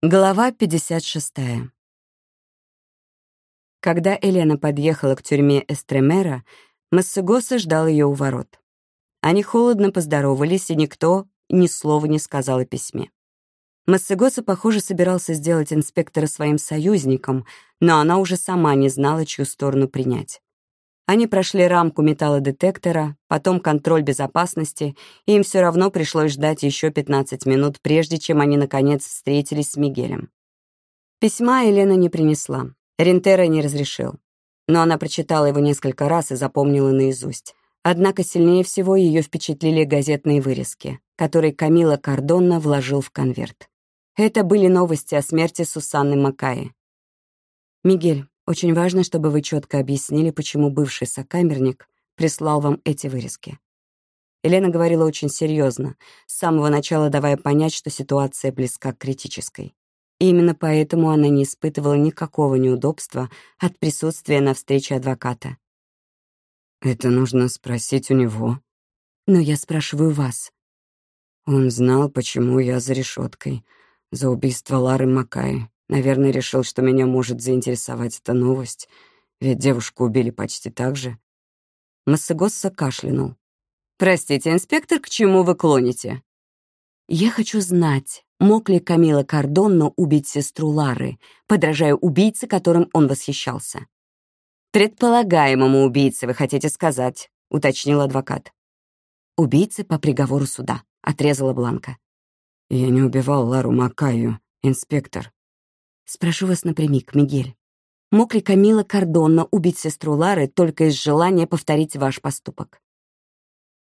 Глава 56. Когда Елена подъехала к тюрьме Эстремера, Массегоса ждал ее у ворот. Они холодно поздоровались, и никто ни слова не сказал о письме. Массегоса, похоже, собирался сделать инспектора своим союзником, но она уже сама не знала, чью сторону принять. Они прошли рамку металлодетектора, потом контроль безопасности, и им все равно пришлось ждать еще 15 минут, прежде чем они, наконец, встретились с Мигелем. Письма Елена не принесла, Рентера не разрешил. Но она прочитала его несколько раз и запомнила наизусть. Однако сильнее всего ее впечатлили газетные вырезки, которые Камила Кардонна вложил в конверт. Это были новости о смерти Сусанны Макаи. «Мигель, очень важно, чтобы вы четко объяснили, почему бывший сокамерник прислал вам эти вырезки. Елена говорила очень серьезно, с самого начала давая понять, что ситуация близка к критической. И именно поэтому она не испытывала никакого неудобства от присутствия на встрече адвоката. «Это нужно спросить у него». «Но я спрашиваю вас». Он знал, почему я за решеткой, за убийство Лары Макаи. Наверное, решил, что меня может заинтересовать эта новость, ведь девушку убили почти так же. Массагосса кашлянул. «Простите, инспектор, к чему вы клоните?» «Я хочу знать, мог ли Камила Кардонно убить сестру Лары, подражая убийце, которым он восхищался?» «Предполагаемому убийце, вы хотите сказать», — уточнил адвокат. «Убийце по приговору суда», — отрезала Бланка. «Я не убивал Лару Макаю, инспектор», Спрошу вас напрямик, Мигель. Мог ли Камила Кардонно убить сестру Лары только из желания повторить ваш поступок?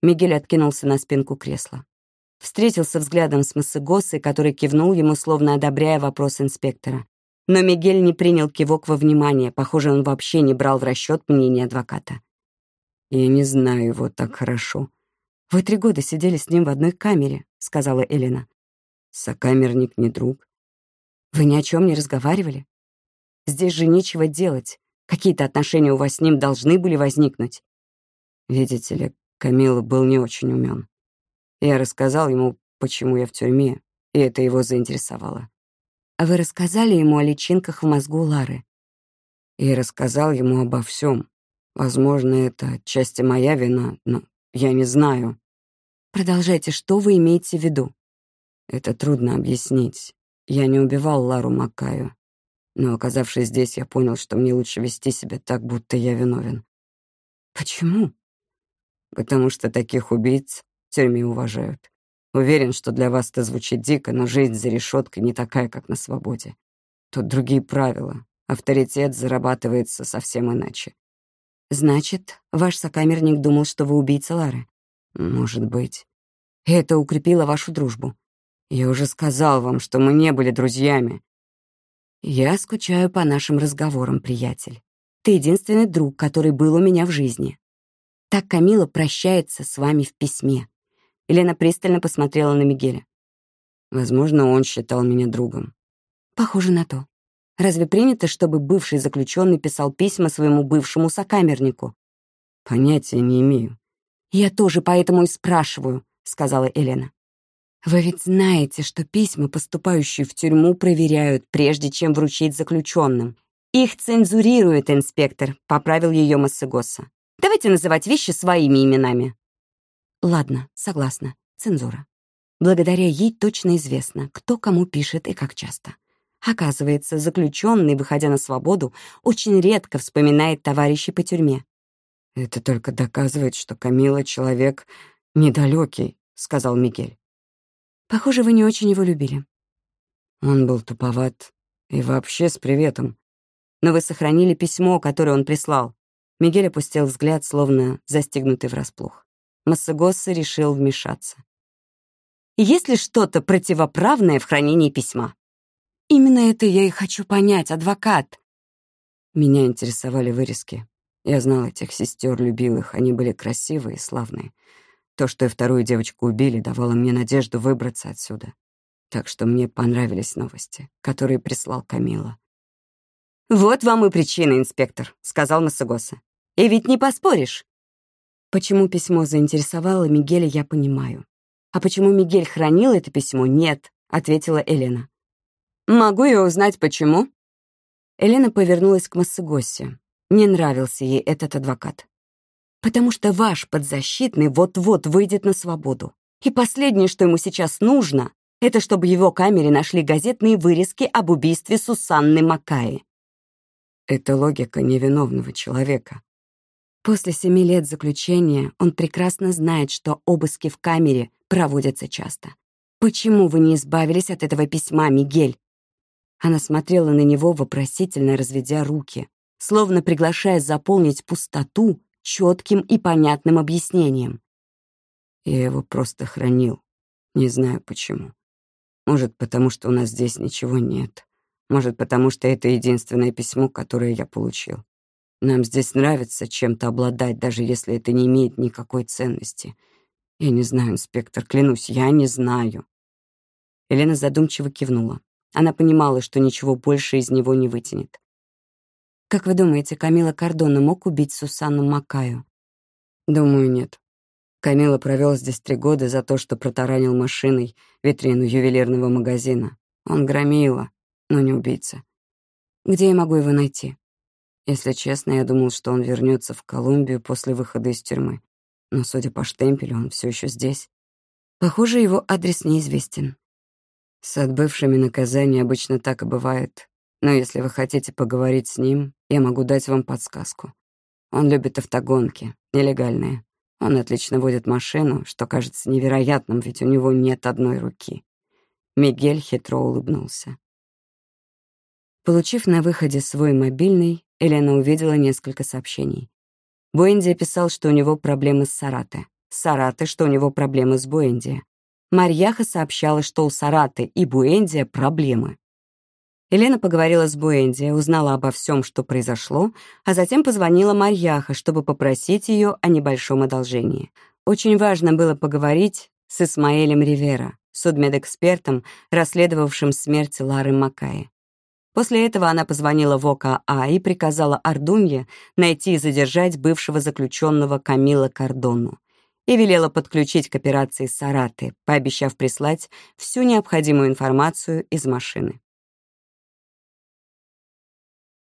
Мигель откинулся на спинку кресла. Встретился взглядом с Массагосой, который кивнул ему, словно одобряя вопрос инспектора. Но Мигель не принял кивок во внимание. Похоже, он вообще не брал в расчет мнение адвоката. «Я не знаю его так хорошо». «Вы три года сидели с ним в одной камере», — сказала Элена. «Сокамерник не друг. Вы ни о чем не разговаривали? Здесь же нечего делать. Какие-то отношения у вас с ним должны были возникнуть. Видите ли, Камила был не очень умен. Я рассказал ему, почему я в тюрьме, и это его заинтересовало. А вы рассказали ему о личинках в мозгу Лары? И рассказал ему обо всем. Возможно, это отчасти моя вина, но я не знаю. Продолжайте, что вы имеете в виду? Это трудно объяснить. Я не убивал Лару Макаю, но, оказавшись здесь, я понял, что мне лучше вести себя так, будто я виновен. Почему? Потому что таких убийц в тюрьме уважают. Уверен, что для вас это звучит дико, но жизнь за решеткой не такая, как на свободе. Тут другие правила. Авторитет зарабатывается совсем иначе. Значит, ваш сокамерник думал, что вы убийца Лары? Может быть. И это укрепило вашу дружбу? Я уже сказал вам, что мы не были друзьями. Я скучаю по нашим разговорам, приятель. Ты единственный друг, который был у меня в жизни. Так Камила прощается с вами в письме. Елена пристально посмотрела на Мигеля. Возможно, он считал меня другом. Похоже на то. Разве принято, чтобы бывший заключенный писал письма своему бывшему сокамернику? Понятия не имею. Я тоже поэтому и спрашиваю, сказала Елена. Вы ведь знаете, что письма, поступающие в тюрьму, проверяют, прежде чем вручить заключенным. Их цензурирует инспектор, поправил ее Массагоса. Давайте называть вещи своими именами. Ладно, согласна. Цензура. Благодаря ей точно известно, кто кому пишет и как часто. Оказывается, заключенный, выходя на свободу, очень редко вспоминает товарищей по тюрьме. «Это только доказывает, что Камила — человек недалекий», — сказал Мигель. Похоже, вы не очень его любили. Он был туповат. И вообще с приветом. Но вы сохранили письмо, которое он прислал. Мигель опустил взгляд, словно застегнутый врасплох. Массагосса решил вмешаться. Есть ли что-то противоправное в хранении письма? Именно это я и хочу понять, адвокат. Меня интересовали вырезки. Я знал этих сестер, любил их, они были красивые и славные. То, что и вторую девочку убили, давало мне надежду выбраться отсюда. Так что мне понравились новости, которые прислал Камила. «Вот вам и причина, инспектор», — сказал Масагоса. «И ведь не поспоришь». Почему письмо заинтересовало Мигеля, я понимаю. А почему Мигель хранил это письмо, нет, — ответила Элена. Могу я узнать, почему?» Елена повернулась к Массагосе. Не нравился ей этот адвокат. «Потому что ваш подзащитный вот-вот выйдет на свободу. И последнее, что ему сейчас нужно, это чтобы его камере нашли газетные вырезки об убийстве Сусанны Макаи. Это логика невиновного человека. После семи лет заключения он прекрасно знает, что обыски в камере проводятся часто. «Почему вы не избавились от этого письма, Мигель?» Она смотрела на него, вопросительно разведя руки, словно приглашая заполнить пустоту четким и понятным объяснением. Я его просто хранил. Не знаю почему. Может, потому что у нас здесь ничего нет. Может, потому что это единственное письмо, которое я получил. Нам здесь нравится чем-то обладать, даже если это не имеет никакой ценности. Я не знаю, инспектор, клянусь, я не знаю. Елена задумчиво кивнула. Она понимала, что ничего больше из него не вытянет. «Как вы думаете, Камила Кардона мог убить Сусанну Макаю?» «Думаю, нет. Камила провел здесь три года за то, что протаранил машиной витрину ювелирного магазина. Он громила, но не убийца. Где я могу его найти? Если честно, я думал, что он вернется в Колумбию после выхода из тюрьмы. Но, судя по штемпелю, он все еще здесь. Похоже, его адрес неизвестен. С отбывшими наказания обычно так и бывает. Но если вы хотите поговорить с ним, я могу дать вам подсказку. Он любит автогонки, нелегальные. Он отлично водит машину, что кажется невероятным, ведь у него нет одной руки. Мигель хитро улыбнулся. Получив на выходе свой мобильный, Елена увидела несколько сообщений. Буэнди писал, что у него проблемы с Сарате. Сарате, что у него проблемы с Буэнди. Марьяха сообщала, что у Сараты и Буэнди проблемы. Елена поговорила с Буэнди, узнала обо всем, что произошло, а затем позвонила Марьяха, чтобы попросить ее о небольшом одолжении. Очень важно было поговорить с Исмаэлем Ривера, судмедэкспертом, расследовавшим смерть Лары Макаи. После этого она позвонила в ОКА и приказала Ардунье найти и задержать бывшего заключенного Камила Кардону и велела подключить к операции Сараты, пообещав прислать всю необходимую информацию из машины.